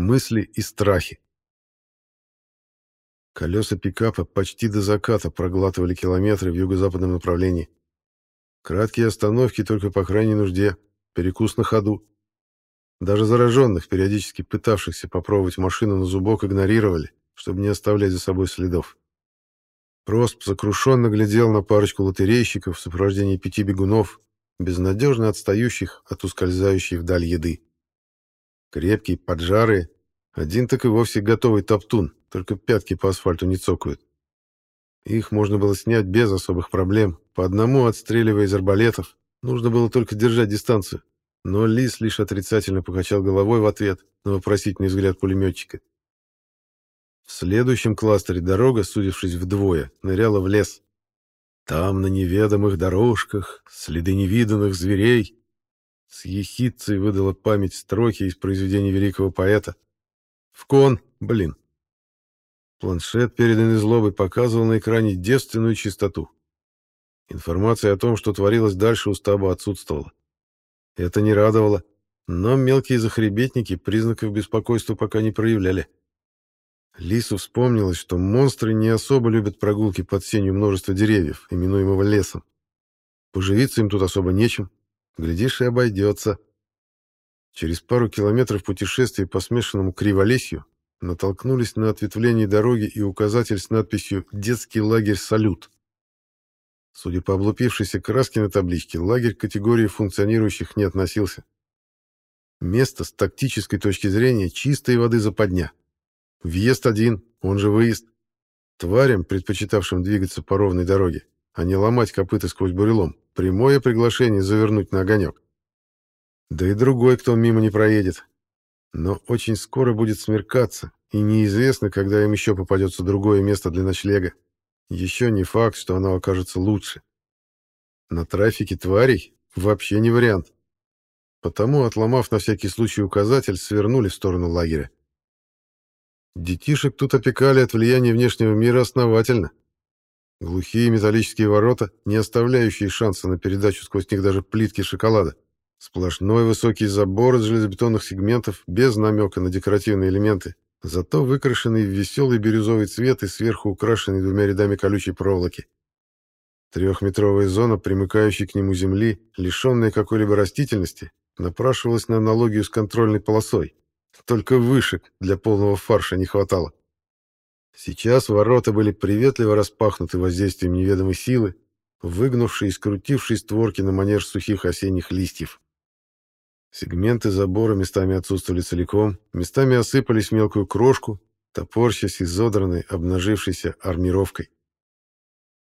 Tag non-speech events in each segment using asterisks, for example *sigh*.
мысли и страхи. Колеса пикапа почти до заката проглатывали километры в юго-западном направлении. Краткие остановки только по крайней нужде, перекус на ходу. Даже зараженных, периодически пытавшихся попробовать машину на зубок, игнорировали, чтобы не оставлять за собой следов. Просп сокрушенно глядел на парочку лотерейщиков в сопровождении пяти бегунов, безнадежно отстающих от ускользающей вдаль еды. Крепкие, поджарые, один так и вовсе готовый топтун, только пятки по асфальту не цокают. Их можно было снять без особых проблем, по одному отстреливая из арбалетов, нужно было только держать дистанцию. Но Лис лишь отрицательно покачал головой в ответ на вопросительный взгляд пулеметчика. В следующем кластере дорога, судившись вдвое, ныряла в лес. Там, на неведомых дорожках, следы невиданных зверей. С ехидцей выдала память строки из произведения великого поэта. В кон, блин. Планшет, переданный злобой, показывал на экране девственную чистоту. Информация о том, что творилось дальше у стаба, отсутствовала. Это не радовало, но мелкие захребетники признаков беспокойства пока не проявляли. Лису вспомнилось, что монстры не особо любят прогулки под сенью множества деревьев, именуемого лесом. Поживиться им тут особо нечем. Глядишь, и обойдется. Через пару километров путешествия по смешанному криволесью натолкнулись на ответвление дороги и указатель с надписью «Детский лагерь «Салют». Судя по облупившейся краске на табличке, лагерь к категории функционирующих не относился. Место с тактической точки зрения чистой воды западня. Въезд один, он же выезд. Тварям, предпочитавшим двигаться по ровной дороге, а не ломать копыта сквозь бурелом, прямое приглашение завернуть на огонек. Да и другой, кто мимо не проедет, но очень скоро будет смеркаться, и неизвестно, когда им еще попадется другое место для ночлега. Еще не факт, что оно окажется лучше. На трафике тварей вообще не вариант. Потому, отломав на всякий случай указатель, свернули в сторону лагеря. Детишек тут опекали от влияния внешнего мира основательно. Глухие металлические ворота, не оставляющие шанса на передачу сквозь них даже плитки шоколада. Сплошной высокий забор из железобетонных сегментов, без намека на декоративные элементы, зато выкрашенный в веселый бирюзовый цвет и сверху украшенный двумя рядами колючей проволоки. Трехметровая зона, примыкающая к нему земли, лишенная какой-либо растительности, напрашивалась на аналогию с контрольной полосой. Только вышек для полного фарша не хватало. Сейчас ворота были приветливо распахнуты воздействием неведомой силы, выгнувшей и скрутившей створки на манер сухих осенних листьев. Сегменты забора местами отсутствовали целиком, местами осыпались в мелкую крошку, топорщась изодранной, обнажившейся армировкой.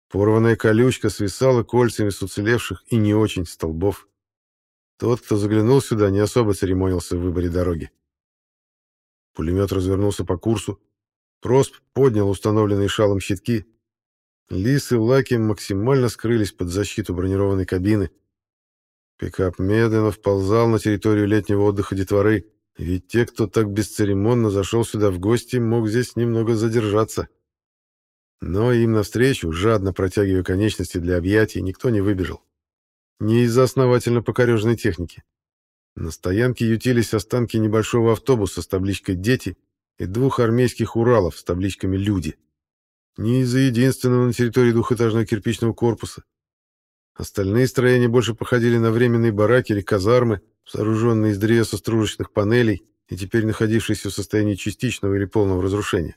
Порванная колючка свисала кольцами с уцелевших и не очень столбов. Тот, кто заглянул сюда, не особо церемонился в выборе дороги. Пулемет развернулся по курсу. Просп поднял установленные шалом щитки. Лис и Лаки максимально скрылись под защиту бронированной кабины, Пикап медленно вползал на территорию летнего отдыха детворы, ведь те, кто так бесцеремонно зашел сюда в гости, мог здесь немного задержаться. Но им навстречу, жадно протягивая конечности для объятий, никто не выбежал. Не из-за основательно покореженной техники. На стоянке ютились останки небольшого автобуса с табличкой «Дети» и двух армейских «Уралов» с табличками «Люди». Не из-за единственного на территории двухэтажного кирпичного корпуса, Остальные строения больше походили на временные бараки или казармы, сооруженные из древесостружечных панелей и теперь находившиеся в состоянии частичного или полного разрушения.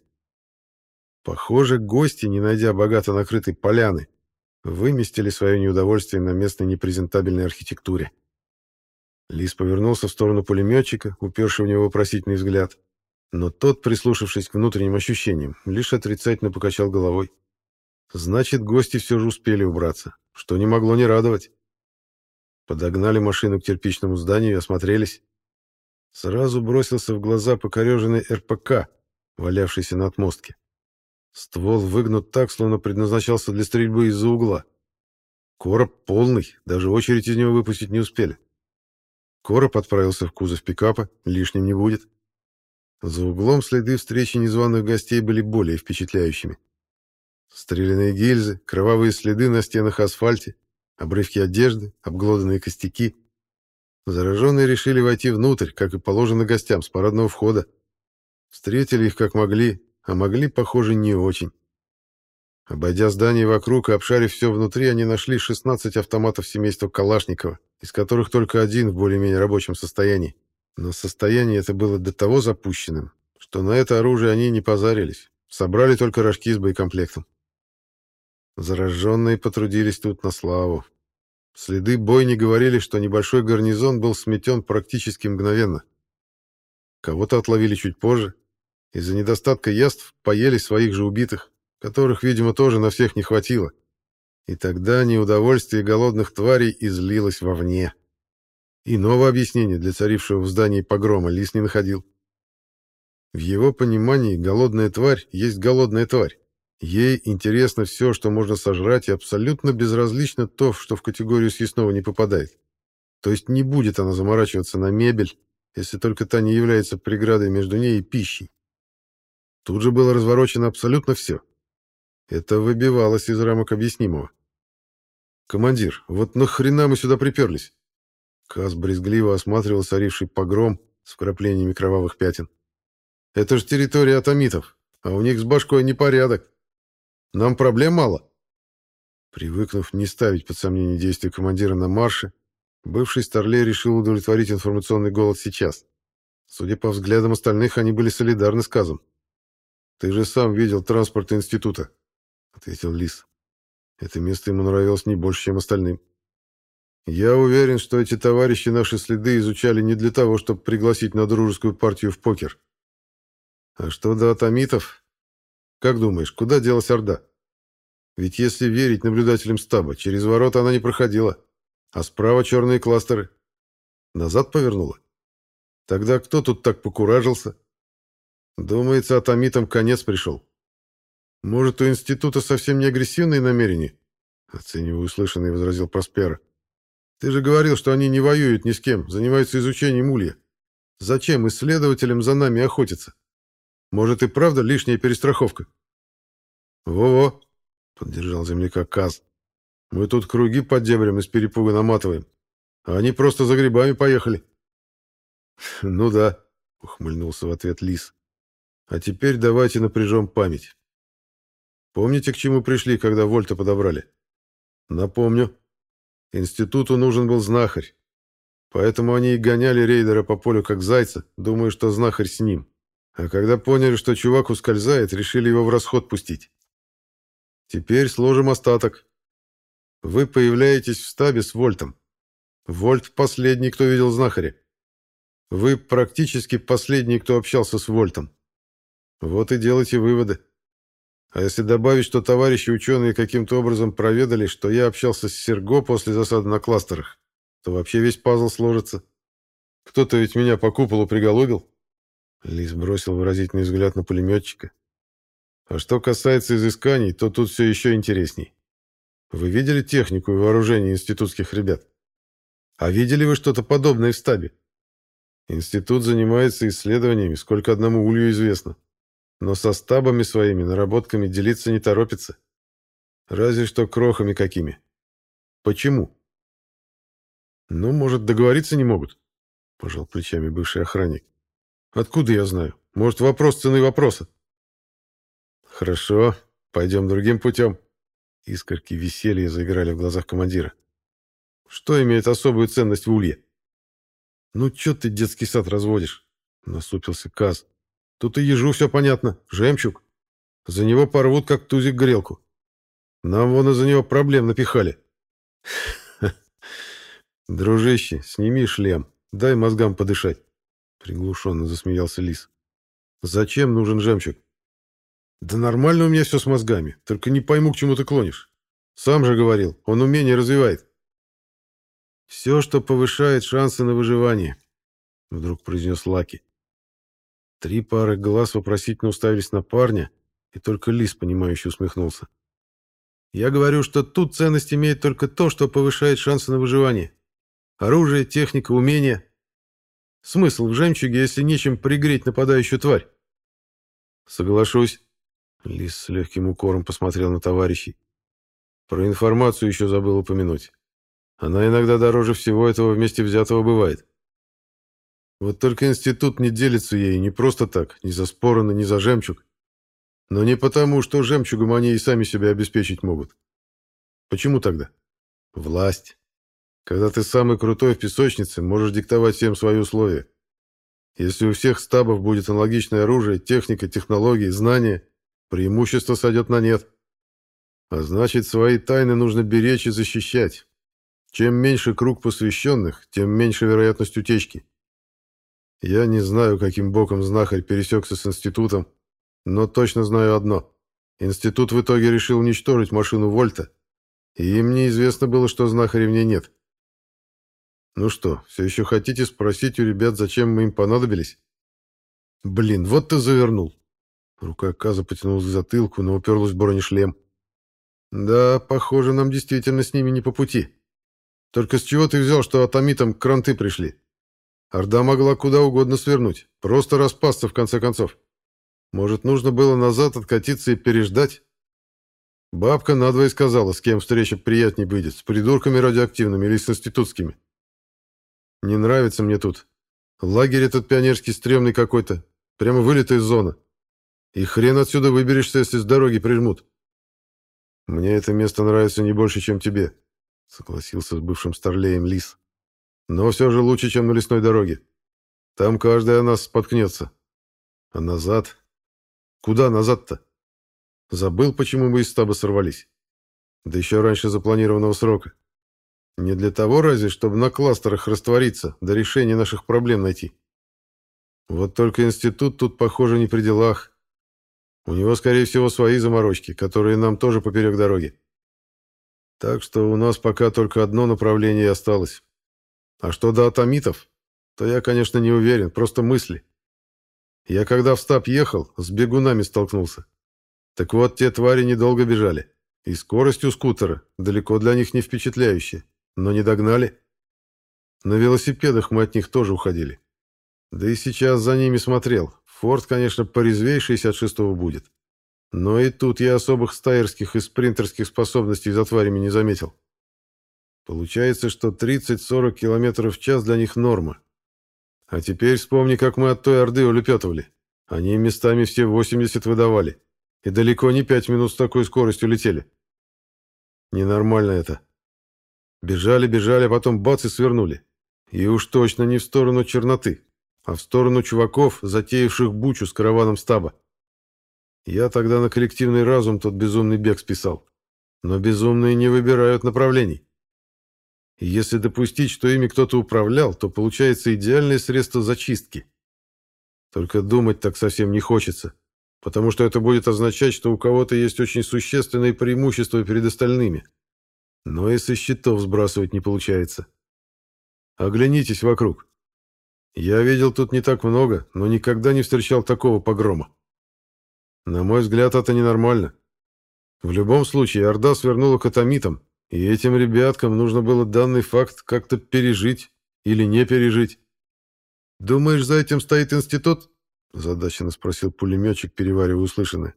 Похоже, гости, не найдя богато накрытой поляны, выместили свое неудовольствие на местной непрезентабельной архитектуре. Лис повернулся в сторону пулеметчика, уперший в него вопросительный взгляд. Но тот, прислушавшись к внутренним ощущениям, лишь отрицательно покачал головой. Значит, гости все же успели убраться что не могло не радовать. Подогнали машину к кирпичному зданию и осмотрелись. Сразу бросился в глаза покореженный РПК, валявшийся на отмостке. Ствол выгнут так, словно предназначался для стрельбы из-за угла. Короб полный, даже очередь из него выпустить не успели. Короб отправился в кузов пикапа, лишним не будет. За углом следы встречи незваных гостей были более впечатляющими. Стреляные гильзы, кровавые следы на стенах асфальте, обрывки одежды, обглоданные костяки. Зараженные решили войти внутрь, как и положено гостям, с парадного входа. Встретили их как могли, а могли, похоже, не очень. Обойдя здание вокруг и обшарив все внутри, они нашли 16 автоматов семейства Калашникова, из которых только один в более-менее рабочем состоянии. Но состояние это было до того запущенным, что на это оружие они не позарились, собрали только рожки с боекомплектом. Зараженные потрудились тут на славу. Следы бойни говорили, что небольшой гарнизон был сметен практически мгновенно. Кого-то отловили чуть позже. Из-за недостатка яств поели своих же убитых, которых, видимо, тоже на всех не хватило. И тогда неудовольствие голодных тварей излилось вовне. Иного объяснения для царившего в здании погрома Лис не находил. В его понимании голодная тварь есть голодная тварь. Ей интересно все, что можно сожрать, и абсолютно безразлично то, что в категорию съестного не попадает. То есть не будет она заморачиваться на мебель, если только та не является преградой между ней и пищей. Тут же было разворочено абсолютно все. Это выбивалось из рамок объяснимого. «Командир, вот нахрена мы сюда приперлись?» Каз брезгливо осматривал царивший погром с вкраплениями кровавых пятен. «Это же территория атомитов, а у них с башкой непорядок. Нам проблем мало. Привыкнув не ставить под сомнение действия командира на марше, бывший Старлей решил удовлетворить информационный голод сейчас. Судя по взглядам остальных, они были солидарны с Казом. «Ты же сам видел транспорт института», — ответил Лис. Это место ему нравилось не больше, чем остальным. «Я уверен, что эти товарищи наши следы изучали не для того, чтобы пригласить на дружескую партию в покер. А что до атомитов, как думаешь, куда делась Орда? Ведь если верить наблюдателям стаба, через ворота она не проходила, а справа черные кластеры. Назад повернула. Тогда кто тут так покуражился? Думается, атомитам конец пришел. Может, у института совсем не агрессивные намерения? Оценивая услышанное, возразил Проспера. Ты же говорил, что они не воюют ни с кем, занимаются изучением улья. Зачем исследователям за нами охотиться? Может и правда лишняя перестраховка? Во-во, поддержал земляка Каз. Мы тут круги под дебрем из перепуга наматываем, а они просто за грибами поехали. *laughs* Ну да, ухмыльнулся в ответ Лис. А теперь давайте напряжем память. Помните, к чему пришли, когда Вольта подобрали? Напомню. Институту нужен был знахарь. Поэтому они и гоняли рейдера по полю как зайца, думая, что знахарь с ним. А когда поняли, что чувак ускользает, решили его в расход пустить. Теперь сложим остаток. Вы появляетесь в стабе с Вольтом. Вольт последний, кто видел знахаря. Вы практически последний, кто общался с Вольтом. Вот и делайте выводы. А если добавить, что товарищи ученые каким-то образом проведали, что я общался с Серго после засады на кластерах, то вообще весь пазл сложится. Кто-то ведь меня по куполу приголубил. Лис бросил выразительный взгляд на пулеметчика. А что касается изысканий, то тут все еще интересней. Вы видели технику и вооружение институтских ребят? А видели вы что-то подобное в стабе? Институт занимается исследованиями, сколько одному улью известно. Но со стабами своими, наработками делиться не торопится. Разве что крохами какими. Почему? Ну, может, договориться не могут? Пожал плечами бывший охранник. Откуда я знаю? Может, вопрос цены вопроса? Хорошо, пойдем другим путем. Искорки веселья заиграли в глазах командира. Что имеет особую ценность в улье? Ну, чё ты детский сад разводишь? Насупился Каз. Тут и ежу все понятно. Жемчуг. За него порвут, как тузик грелку. Нам вон из-за него проблем напихали. *laughs* Дружище, сними шлем. Дай мозгам подышать. Приглушенно засмеялся Лис. «Зачем нужен жемчуг?» «Да нормально у меня все с мозгами, только не пойму, к чему ты клонишь. Сам же говорил, он умение развивает». «Все, что повышает шансы на выживание», — вдруг произнес Лаки. Три пары глаз вопросительно уставились на парня, и только Лис, понимающе усмехнулся. «Я говорю, что тут ценность имеет только то, что повышает шансы на выживание. Оружие, техника, умения. Смысл в жемчуге, если нечем пригреть нападающую тварь? Соглашусь. Лис с легким укором посмотрел на товарищей. Про информацию еще забыл упомянуть. Она иногда дороже всего этого вместе взятого бывает. Вот только институт не делится ей не просто так, не за спороны, не за жемчуг. Но не потому, что жемчугом они и сами себя обеспечить могут. Почему тогда? Власть. Когда ты самый крутой в песочнице, можешь диктовать всем свои условия. Если у всех стабов будет аналогичное оружие, техника, технологии, знания, преимущество сойдет на нет. А значит, свои тайны нужно беречь и защищать. Чем меньше круг посвященных, тем меньше вероятность утечки. Я не знаю, каким боком знахарь пересекся с институтом, но точно знаю одно. Институт в итоге решил уничтожить машину Вольта, и им неизвестно было, что знахаря в ней нет. Ну что, все еще хотите спросить у ребят, зачем мы им понадобились? Блин, вот ты завернул. Рука Каза потянулась к затылку, но уперлась в бронешлем. Да, похоже, нам действительно с ними не по пути. Только с чего ты взял, что атомитам кранты пришли? Орда могла куда угодно свернуть, просто распасться в конце концов. Может, нужно было назад откатиться и переждать? Бабка надвое сказала, с кем встреча приятней будет, с придурками радиоактивными или с институтскими. Не нравится мне тут. Лагерь этот пионерский стрёмный какой-то, прямо вылитая зона. И хрен отсюда выберешься, если с дороги прижмут. Мне это место нравится не больше, чем тебе, согласился с бывшим старлеем Лис. Но все же лучше, чем на лесной дороге. Там каждый о нас споткнется. А назад? Куда назад-то? Забыл, почему мы из стаба сорвались. Да еще раньше запланированного срока. Не для того разве, чтобы на кластерах раствориться, до решения наших проблем найти. Вот только институт тут, похоже, не при делах. У него, скорее всего, свои заморочки, которые нам тоже поперек дороги. Так что у нас пока только одно направление осталось а что до атомитов, то я, конечно, не уверен, просто мысли. Я когда в стаб ехал, с бегунами столкнулся. Так вот, те твари недолго бежали. И скорость у скутера далеко для них не впечатляющая, но не догнали. На велосипедах мы от них тоже уходили. Да и сейчас за ними смотрел. Форд, конечно, порезвей 66-го будет. Но и тут я особых стайерских и спринтерских способностей за тварями не заметил. Получается, что 30-40 км в час для них норма. А теперь вспомни, как мы от той Орды улепетывали. Они местами все 80 выдавали. И далеко не 5 минут с такой скоростью летели. Ненормально это. Бежали, бежали, а потом бац и свернули. И уж точно не в сторону черноты, а в сторону чуваков, затеявших бучу с караваном стаба. Я тогда на коллективный разум тот безумный бег списал. Но безумные не выбирают направлений. Если допустить, что ими кто-то управлял, то получается идеальное средство зачистки. Только думать так совсем не хочется, потому что это будет означать, что у кого-то есть очень существенные преимущества перед остальными. Но и со счетов сбрасывать не получается. Оглянитесь вокруг. Я видел тут не так много, но никогда не встречал такого погрома. На мой взгляд, это ненормально. В любом случае, Орда свернула к атомитам, и этим ребяткам нужно было данный факт как-то пережить или не пережить. «Думаешь, за этим стоит институт?» – задаченно спросил пулеметчик, переваривая услышанное.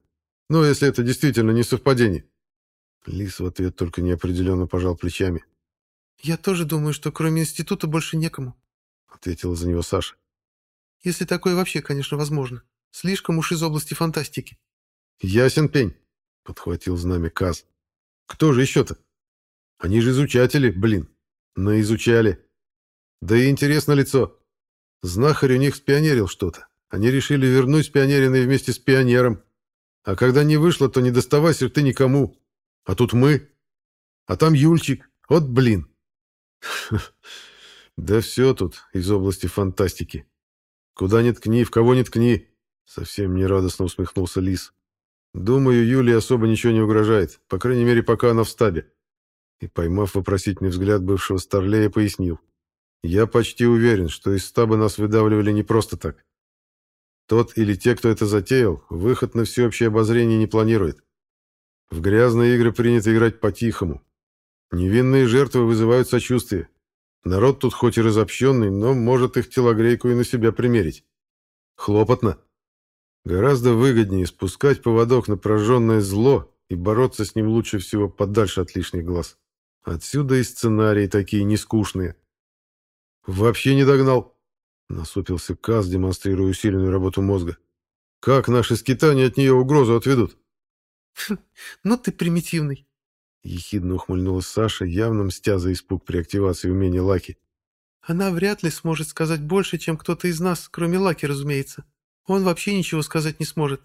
«Ну, если это действительно не совпадение». Лис в ответ только неопределенно пожал плечами. «Я тоже думаю, что кроме института больше некому», — ответила за него Саша. «Если такое вообще, конечно, возможно. Слишком уж из области фантастики». «Ясен пень», — подхватил знамя Каз. «Кто же еще-то?» Они же изучатели, блин. Наизучали. Да и интересно лицо. Знахарь у них спионерил что-то. Они решили вернуть спионеренное вместе с пионером. А когда не вышло, то не доставайся ты никому. А тут мы. А там Юльчик. Вот блин. *laughs* Да все тут из области фантастики. Куда ни ткни, в кого ни ткни. Совсем нерадостно усмехнулся Лис. Думаю, Юлии особо ничего не угрожает. По крайней мере, пока она в стабе и, поймав вопросительный взгляд бывшего старлея, пояснил. «Я почти уверен, что из стаба нас выдавливали не просто так. Тот или те, кто это затеял, выход на всеобщее обозрение не планирует. В грязные игры принято играть по-тихому. Невинные жертвы вызывают сочувствие. Народ тут хоть и разобщенный, но может их телогрейку и на себя примерить. Хлопотно. Гораздо выгоднее спускать поводок на прожженное зло и бороться с ним лучше всего подальше от лишних глаз. Отсюда и сценарии такие нескучные. Вообще не догнал. Насупился Каз, демонстрируя усиленную работу мозга. «Как наши скитания от нее угрозу отведут?» *laughs* «Ну ты примитивный», — ехидно ухмыльнулась Саша, явно мстя за испуг при активации умения Лаки. «Она вряд ли сможет сказать больше, чем кто-то из нас, кроме Лаки, разумеется. Он вообще ничего сказать не сможет.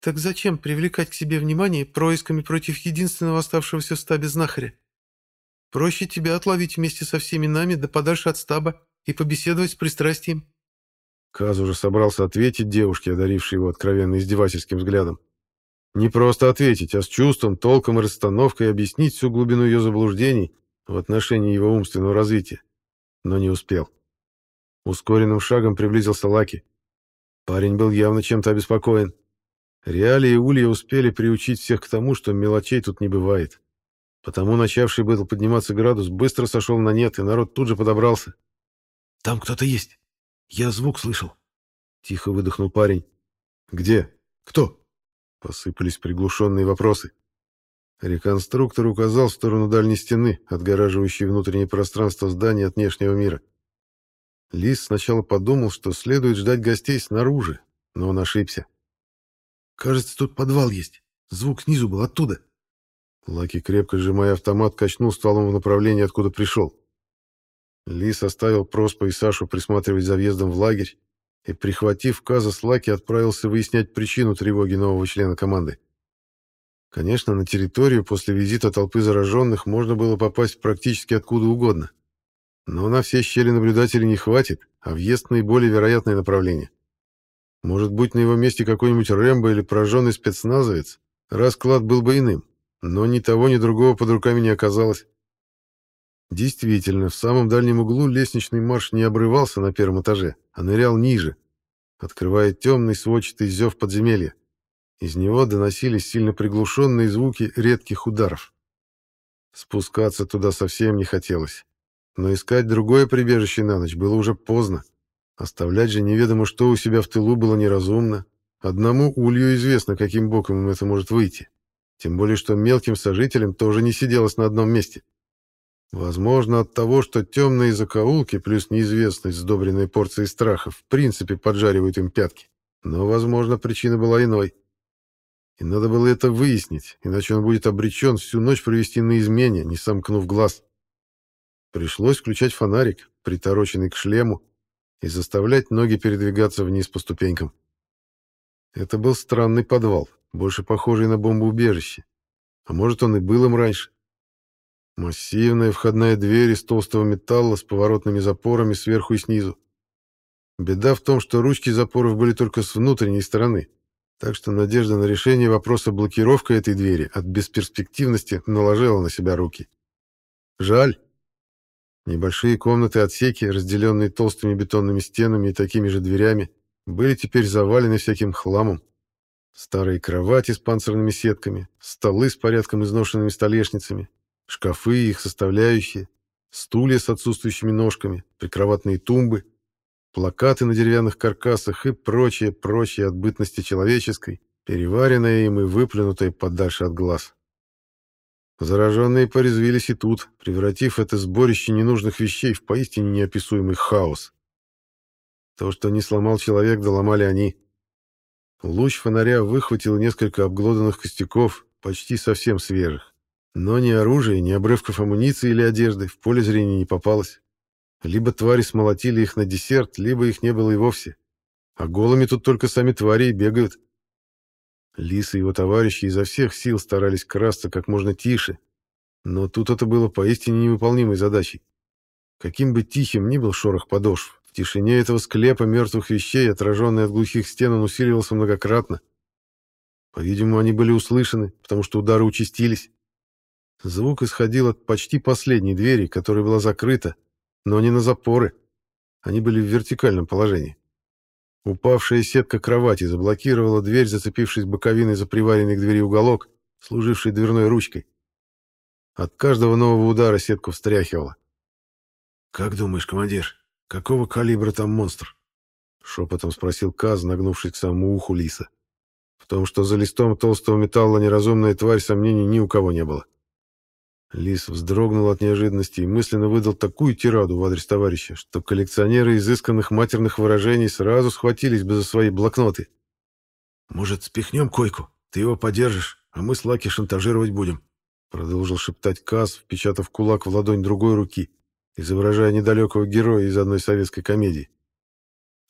Так зачем привлекать к себе внимание происками против единственного оставшегося в стабе знахаря? Проще тебя отловить вместе со всеми нами да подальше от стаба и побеседовать с пристрастием». Каз уже собрался ответить девушке, одарившей его откровенно издевательским взглядом. Не просто ответить, а с чувством, толком и расстановкой объяснить всю глубину ее заблуждений в отношении его умственного развития. Но не успел. Ускоренным шагом приблизился Лаки. Парень был явно чем-то обеспокоен. Реалии Улья успели приучить всех к тому, что мелочей тут не бывает. Потому начавший был подниматься градус быстро сошел на нет, и народ тут же подобрался. «Там кто-то есть. Я звук слышал». Тихо выдохнул парень. «Где? Кто?» Посыпались приглушенные вопросы. Реконструктор указал в сторону дальней стены, отгораживающей внутреннее пространство здания от внешнего мира. Лис сначала подумал, что следует ждать гостей снаружи, но он ошибся. «Кажется, тут подвал есть. Звук снизу был оттуда». Лаки, крепко сжимая автомат, качнул стволом в направлении, откуда пришел. Лис оставил Проспа и Сашу присматривать за въездом в лагерь и, прихватив Каза с Лаки, отправился выяснять причину тревоги нового члена команды. Конечно, на территорию после визита толпы зараженных можно было попасть практически откуда угодно. Но на все щели наблюдателей не хватит, а въезд наиболее вероятное направление. Может быть, на его месте какой-нибудь Рэмбо или пораженный спецназовец, расклад был бы иным, но ни того, ни другого под руками не оказалось. Действительно, в самом дальнем углу лестничный марш не обрывался на первом этаже, а нырял ниже, открывая темный сводчатый зев подземелья. Из него доносились сильно приглушенные звуки редких ударов. Спускаться туда совсем не хотелось. Но искать другое прибежище на ночь было уже поздно. Оставлять же неведомо что у себя в тылу было неразумно. Одному Улью известно, каким боком им это может выйти. Тем более, что мелким сожителям тоже не сиделось на одном месте. Возможно, от того, что темные закоулки плюс неизвестность, сдобренная порцией страха, в принципе поджаривают им пятки. Но, возможно, причина была иной. И надо было это выяснить, иначе он будет обречен всю ночь провести на измене, не сомкнув глаз. Пришлось включать фонарик, притороченный к шлему, и заставлять ноги передвигаться вниз по ступенькам. Это был странный подвал, больше похожий на бомбоубежище. А может, он и был им раньше. Массивная входная дверь из толстого металла с поворотными запорами сверху и снизу. Беда в том, что ручки запоров были только с внутренней стороны, так что надежда на решение вопроса блокировка этой двери от бесперспективности наложила на себя руки. Жаль. Небольшие комнаты-отсеки, разделенные толстыми бетонными стенами и такими же дверями, были теперь завалены всяким хламом. Старые кровати с панцирными сетками, столы с порядком изношенными столешницами, Шкафы и их составляющие, стулья с отсутствующими ножками, прикроватные тумбы, плакаты на деревянных каркасах и прочее, прочее от бытности человеческой, переваренное им и выплюнутое подальше от глаз. Зараженные порезвились и тут, превратив это сборище ненужных вещей в поистине неописуемый хаос. То, что не сломал человек, доломали они. Луч фонаря выхватил несколько обглоданных костяков, почти совсем свежих. Но ни оружия, ни обрывков амуниции или одежды в поле зрения не попалось. Либо твари смолотили их на десерт, либо их не было и вовсе. А голыми тут только сами твари и бегают. Лис и его товарищи изо всех сил старались красться как можно тише, но тут это было поистине невыполнимой задачей. Каким бы тихим ни был шорох подошв, тишине этого склепа мертвых вещей, отраженный от глухих стен, он усиливался многократно. По-видимому, они были услышаны, потому что удары участились. Звук исходил от почти последней двери, которая была закрыта, но не на запоры. Они были в вертикальном положении. Упавшая сетка кровати заблокировала дверь, зацепившись боковиной за приваренный к двери уголок, служивший дверной ручкой. От каждого нового удара сетку встряхивала. «Как думаешь, командир, какого калибра там монстр?» — шепотом спросил Каз, нагнувшись к самому уху лиса. В том, что за листом толстого металла неразумная тварь, сомнений ни у кого не было. Лис вздрогнул от неожиданности и мысленно выдал такую тираду в адрес товарища, что коллекционеры изысканных матерных выражений сразу схватились бы за свои блокноты. «Может, спихнем койку? Ты его подержишь, а мы с Лаки шантажировать будем», продолжил шептать Каз, впечатав кулак в ладонь другой руки, изображая недалекого героя из одной советской комедии.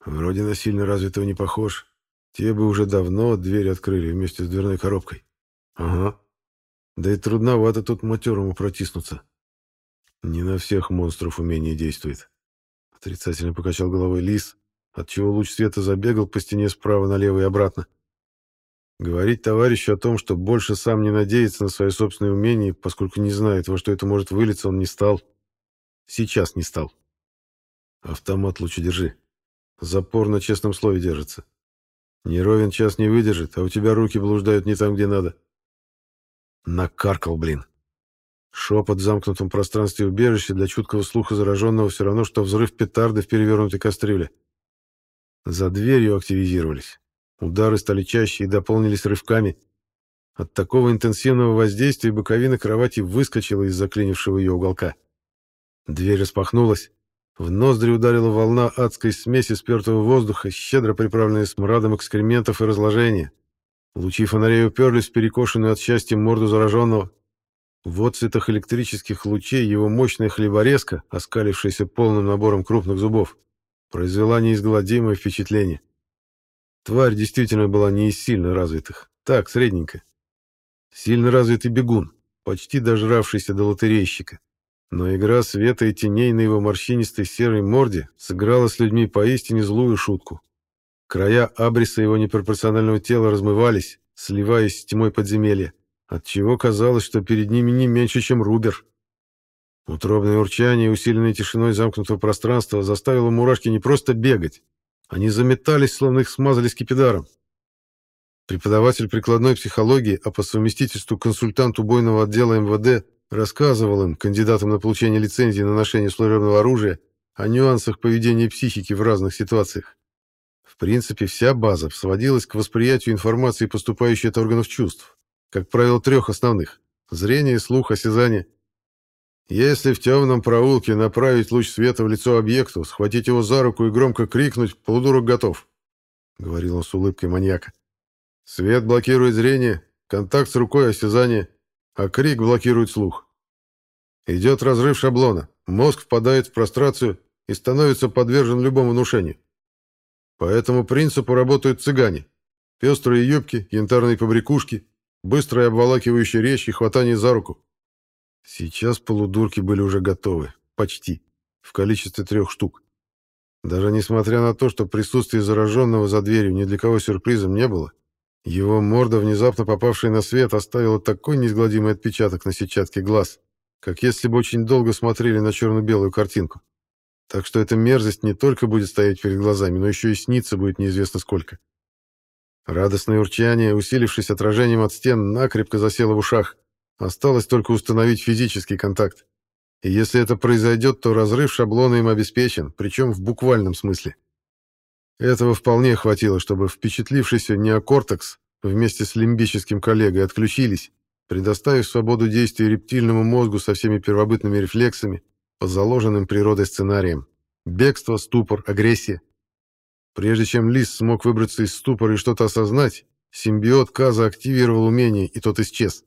Вроде на сильно развитого не похож. Те бы уже давно дверь открыли вместе с дверной коробкой. Ага, да и трудновато тут матерому протиснуться. Не на всех монстров умение действует. Отрицательно покачал головой лис, отчего луч света забегал по стене справа налево и обратно. Говорить товарищу о том, что больше сам не надеется на свои собственные умения, поскольку не знает, во что это может вылиться, он не стал. Сейчас не стал. Автомат лучше держи. Запор на честном слове держится. Не ровен час не выдержит, а у тебя руки блуждают не там, где надо. Накаркал, блин. Шепот в замкнутом пространстве убежища для чуткого слуха зараженного все равно, что взрыв петарды в перевернутой кастрюле. За дверью активизировались. Удары стали чаще и дополнились рывками. От такого интенсивного воздействия боковина кровати выскочила из заклинившего ее уголка. Дверь распахнулась. В ноздри ударила волна адской смеси спертого воздуха, щедро приправленная смрадом экскрементов и разложения. Лучи фонарей уперлись в перекошенную от счастья морду зараженного. В отцветах электрических лучей его мощная хлеборезка, оскалившаяся полным набором крупных зубов, произвела неизгладимое впечатление. Тварь действительно была не из сильно развитых, так, средненькая. Сильно развитый бегун, почти дожравшийся до лотерейщика. Но игра света и теней на его морщинистой серой морде сыграла с людьми поистине злую шутку. Края абриса его непропорционального тела размывались, сливаясь с тьмой подземелья, отчего казалось, что перед ними не меньше, чем рубер. Утробное урчание, усиленное тишиной замкнутого пространства, заставило мурашки не просто бегать. Они заметались, словно их смазали скипидаром. Преподаватель прикладной психологии, а по совместительству консультант убойного отдела МВД, рассказывал им, кандидатам на получение лицензии на ношение служебного оружия, о нюансах поведения психики в разных ситуациях. В принципе, вся база сводилась к восприятию информации, поступающей от органов чувств, как правило, трех основных – зрение, слух, осязание. Если в темном проулке направить луч света в лицо объекту, схватить его за руку и громко крикнуть «Полудурок готов!» — говорил он с улыбкой маньяка. Свет блокирует зрение, контакт с рукой — осязание, а крик блокирует слух. Идет разрыв шаблона, мозг впадает в прострацию и становится подвержен любому внушению. По этому принципу работают цыгане. Пестрые юбки, янтарные побрякушки, быстрая обволакивающая речь и хватание за руку. Сейчас полудурки были уже готовы. Почти. В количестве трех штук. Даже несмотря на то, что присутствие зараженного за дверью ни для кого сюрпризом не было, его морда, внезапно попавшая на свет, оставила такой неизгладимый отпечаток на сетчатке глаз, как если бы очень долго смотрели на черно-белую картинку. Так что эта мерзость не только будет стоять перед глазами, но еще и сниться будет неизвестно сколько. Радостное урчание, усилившись отражением от стен, накрепко засело в ушах. Осталось только установить физический контакт. И если это произойдет, то разрыв шаблона им обеспечен, причем в буквальном смысле. Этого вполне хватило, чтобы впечатлившийся неокортекс вместе с лимбическим коллегой отключились, предоставив свободу действия рептильному мозгу со всеми первобытными рефлексами, по заложенным природой сценариям. Бегство, ступор, агрессия. Прежде чем Лис смог выбраться из ступора и что-то осознать, симбиот Каза активировал умение, и тот исчез.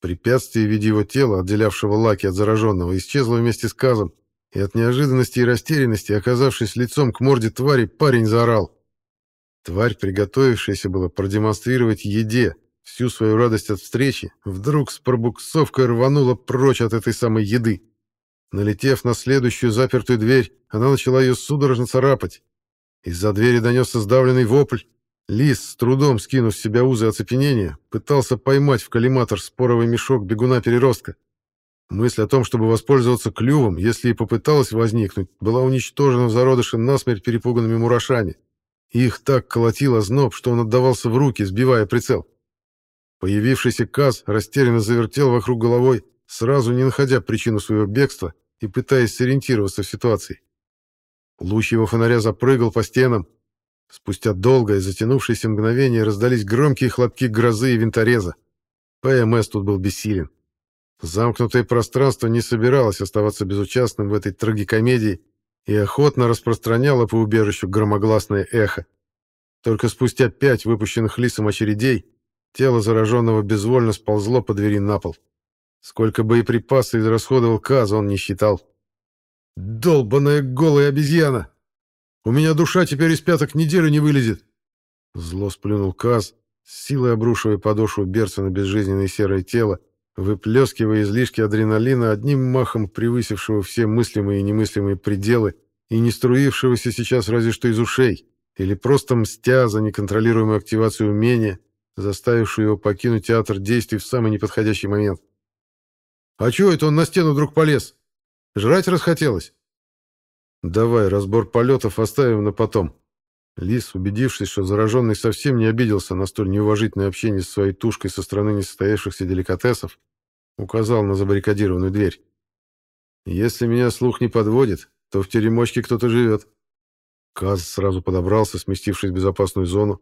Препятствие в виде его тела, отделявшего Лаки от зараженного, исчезло вместе с Казом, и от неожиданности и растерянности, оказавшись лицом к морде твари, парень заорал. Тварь, приготовившаяся была продемонстрировать еде всю свою радость от встречи, вдруг с пробуксовкой рванула прочь от этой самой еды. Налетев на следующую запертую дверь, она начала ее судорожно царапать. Из-за двери донесся сдавленный вопль. Лис, с трудом скинув с себя узы оцепенения, пытался поймать в коллиматор споровый мешок бегуна-переростка. Мысль о том, чтобы воспользоваться клювом, если и попыталась возникнуть, была уничтожена в зародыше насмерть перепуганными мурашами. Их так колотило зноб, что он отдавался в руки, сбивая прицел. Появившийся Каз растерянно завертел вокруг головой, сразу не находя причину своего бегства и пытаясь сориентироваться в ситуации. Луч его фонаря запрыгал по стенам. Спустя долгое затянувшееся мгновение раздались громкие хлопки грозы и винтореза. ПМС тут был бессилен. Замкнутое пространство не собиралось оставаться безучастным в этой трагикомедии и охотно распространяло по убежищу громогласное эхо. Только спустя пять выпущенных лисом очередей тело зараженного безвольно сползло по двери на пол. Сколько боеприпасов израсходовал Каз, он не считал. «Долбаная голая обезьяна! У меня душа теперь из пяток неделю не вылезет!» Зло сплюнул Каз, с силой обрушивая подошву берца на безжизненное серое тело, выплескивая излишки адреналина одним махом превысившего все мыслимые и немыслимые пределы и не струившегося сейчас разве что из ушей, или просто мстя за неконтролируемую активацию умения, заставившую его покинуть театр действий в самый неподходящий момент. «А чего это он на стену вдруг полез? Жрать расхотелось?» «Давай, разбор полетов оставим на потом». Лис, убедившись, что зараженный совсем не обиделся на столь неуважительное общение с своей тушкой со стороны несостоявшихся деликатесов, указал на забаррикадированную дверь. «Если меня слух не подводит, то в теремочке кто-то живет». Каз сразу подобрался, сместившись в безопасную зону.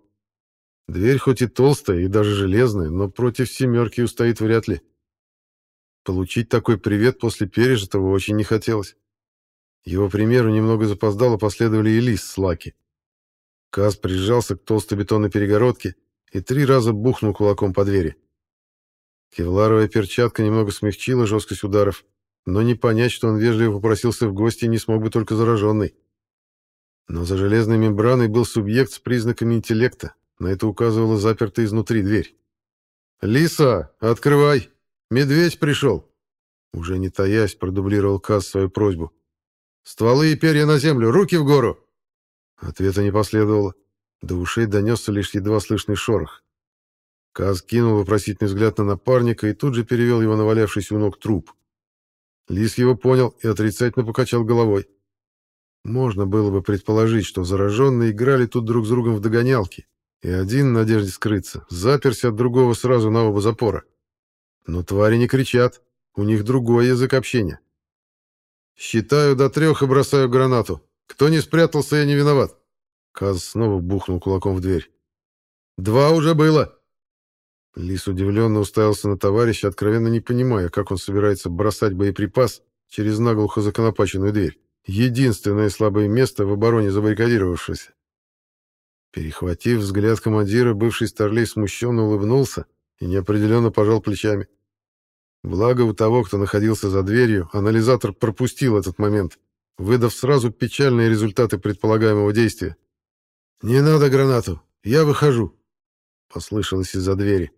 Дверь хоть и толстая и даже железная, но против семерки устоит вряд ли. Получить такой привет после пережитого очень не хотелось. Его примеру немного запоздало последовали и Лис с Лаки. Каз прижался к толстой бетонной перегородке и три раза бухнул кулаком по двери. Кевларовая перчатка немного смягчила жесткость ударов, но не понять, что он вежливо попросился в гости, не смог бы только зараженный. Но за железной мембраной был субъект с признаками интеллекта, на это указывала запертая изнутри дверь. «Лиса, открывай!» «Медведь пришел!» Уже не таясь, продублировал Каз свою просьбу. «Стволы и перья на землю! Руки в гору!» Ответа не последовало. До ушей донесся лишь едва слышный шорох. Каз кинул вопросительный взгляд на напарника и тут же перевел его на валявшийся у ног труп. Лис его понял и отрицательно покачал головой. Можно было бы предположить, что зараженные играли тут друг с другом в догонялки, и один, в надежде скрыться, заперся от другого сразу на оба запора. Но твари не кричат, у них другой язык общения. Считаю до трех и бросаю гранату. Кто не спрятался, я не виноват. Каз снова бухнул кулаком в дверь. Два уже было. Лис удивленно уставился на товарища, откровенно не понимая, как он собирается бросать боеприпас через наглухо законопаченную дверь. Единственное слабое место в обороне забаррикадировавшегося. Перехватив взгляд командира, бывший старлей смущенно улыбнулся и неопределенно пожал плечами. Благо у того, кто находился за дверью, анализатор пропустил этот момент, выдав сразу печальные результаты предполагаемого действия. «Не надо гранату, я выхожу», — послышалось из-за двери.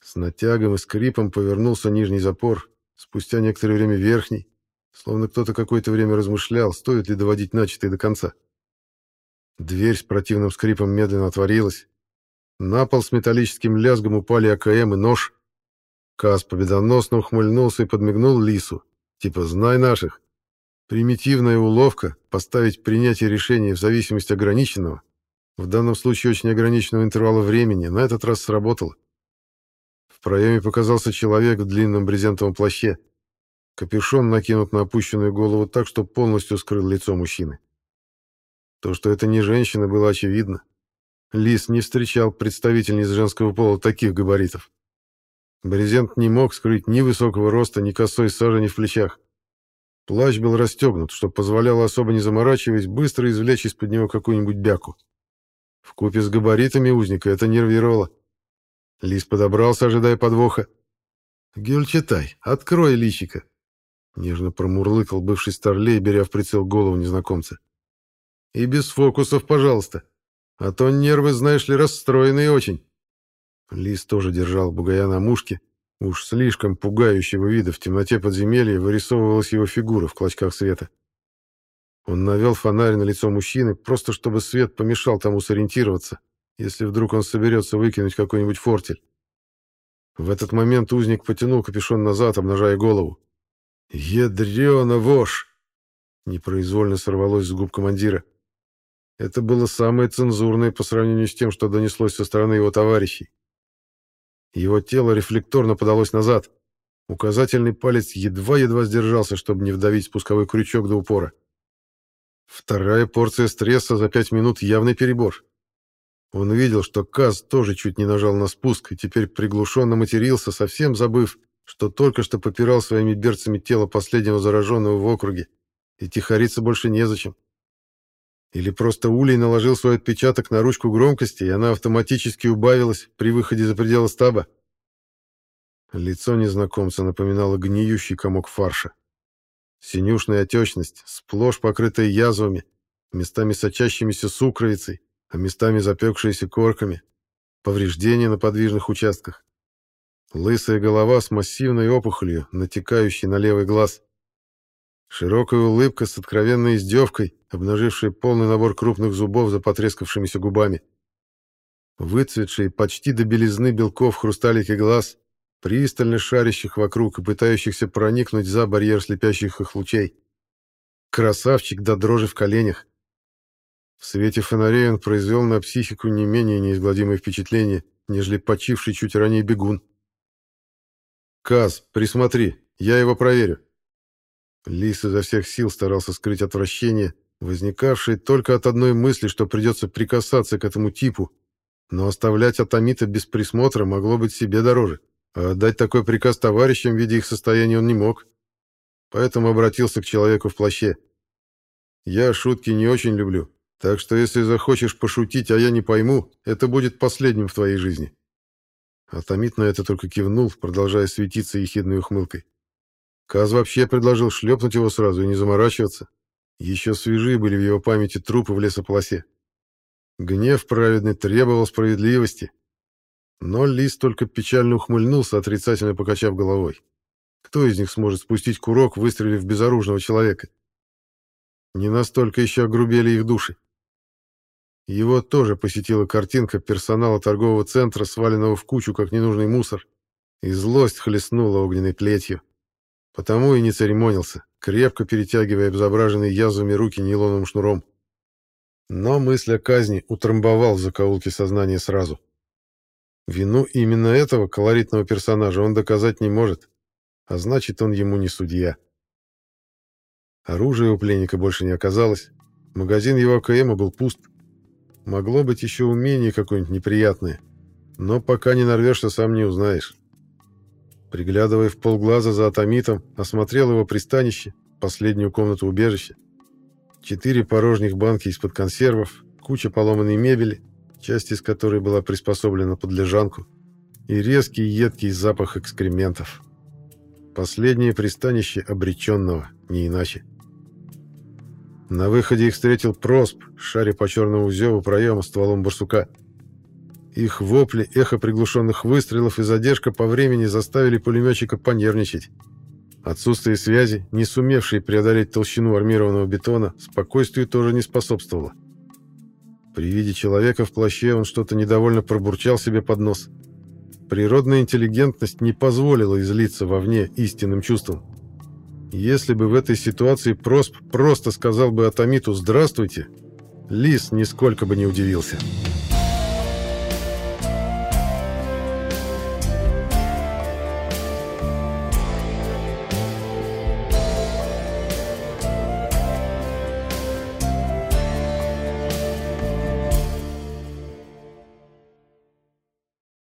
С натягом и скрипом повернулся нижний запор, спустя некоторое время верхний, словно кто-то какое-то время размышлял, стоит ли доводить начатое до конца. Дверь с противным скрипом медленно отворилась, на пол с металлическим лязгом упали АКМ и нож. Каз победоносно ухмыльнулся и подмигнул Лису. Типа «знай наших». Примитивная уловка поставить принятие решения в зависимости ограниченного, в данном случае очень ограниченного интервала времени, на этот раз сработало. В проеме показался человек в длинном брезентовом плаще. Капюшон накинут на опущенную голову так, что полностью скрыл лицо мужчины. То, что это не женщина, было очевидно. Лис не встречал представительниц женского пола таких габаритов. Брезент не мог скрыть ни высокого роста, ни косой сажени в плечах. Плащ был расстегнут, что позволяло, особо не заморачиваясь, быстро извлечь из-под него какую-нибудь бяку. В купе с габаритами узника это нервировало. Лис подобрался, ожидая подвоха. «Гюльчатай, открой личика!» Нежно промурлыкал бывший старлей, беря в прицел голову незнакомца. «И без фокусов, пожалуйста!» А то нервы, знаешь ли, расстроенные очень. Лис тоже держал бугая на мушке. Уж слишком пугающего вида в темноте подземелья вырисовывалась его фигура в клочках света. Он навел фонарь на лицо мужчины, просто чтобы свет помешал тому сориентироваться, если вдруг он соберется выкинуть какой-нибудь фортель. В этот момент узник потянул капюшон назад, обнажая голову. «Ядрёна вошь!» Непроизвольно сорвалось с губ командира. Это было самое цензурное по сравнению с тем, что донеслось со стороны его товарищей. Его тело рефлекторно подалось назад. Указательный палец едва-едва сдержался, чтобы не вдавить спусковой крючок до упора. Вторая порция стресса за пять минут — явный перебор. Он видел, что Каз тоже чуть не нажал на спуск и теперь приглушенно матерился, совсем забыв, что только что попирал своими берцами тело последнего зараженного в округе, и тихориться больше незачем. Или просто Улей наложил свой отпечаток на ручку громкости, и она автоматически убавилась при выходе за пределы стаба? Лицо незнакомца напоминало гниющий комок фарша. Синюшная отечность, сплошь покрытая язвами, местами сочащимися сукровицей, а местами запекшиеся корками, повреждения на подвижных участках. Лысая голова с массивной опухолью, натекающей на левый глаз. Широкая улыбка с откровенной издевкой, обнажившая полный набор крупных зубов за потрескавшимися губами. Выцветшие почти до белизны белков хрусталики глаз, пристально шарящих вокруг и пытающихся проникнуть за барьер слепящих их лучей. Красавчик до дрожи в коленях. В свете фонарей он произвел на психику не менее неизгладимое впечатление, нежели почивший чуть ранее бегун. «Каз, присмотри, я его проверю». Лис изо всех сил старался скрыть отвращение, возникавшее только от одной мысли, что придется прикасаться к этому типу, но оставлять Атомита без присмотра могло быть себе дороже, а отдать такой приказ товарищам, видя их состояние, он не мог. Поэтому обратился к человеку в плаще. «Я шутки не очень люблю, так что если захочешь пошутить, а я не пойму, это будет последним в твоей жизни. Атомит на это только кивнул, продолжая светиться ехидной ухмылкой. Каз вообще предложил шлепнуть его сразу и не заморачиваться. Еще свежи были в его памяти трупы в лесополосе. Гнев праведный требовал справедливости. Но Лис только печально ухмыльнулся, отрицательно покачав головой. Кто из них сможет спустить курок, выстрелив безоружного человека? Не настолько еще огрубели их души. Его тоже посетила картинка персонала торгового центра, сваленного в кучу, как ненужный мусор, и злость хлестнула огненной плетью. Потому и не церемонился, крепко перетягивая обезображенные язвами руки нейлоновым шнуром. Но мысль о казни утрамбовал в закоулке сознания сразу. Вину именно этого колоритного персонажа он доказать не может, а значит, он ему не судья. Оружия у пленника больше не оказалось, магазин его АКМа был пуст, Могло быть еще умение какое-нибудь неприятное. Но пока не нарвешься, сам не узнаешь. Приглядывая в полглаза за атомитом, осмотрел его пристанище, последнюю комнату убежища. Четыре порожних банки из-под консервов, куча поломанной мебели, часть из которой была приспособлена под лежанку, и резкий едкий запах экскрементов. Последнее пристанище обреченного, не иначе. На выходе их встретил Просп, шаря по черному зеву проема стволом барсука. Их вопли, эхо приглушенных выстрелов и задержка по времени заставили пулеметчика понервничать. Отсутствие связи, не сумевший преодолеть толщину армированного бетона, спокойствию тоже не способствовало. При виде человека в плаще он что-то недовольно пробурчал себе под нос. Природная интеллигентность не позволила излиться вовне истинным чувством. Если бы в этой ситуации Просп просто сказал бы Атомиту «Здравствуйте», Лис нисколько бы не удивился. «Здравствуйте».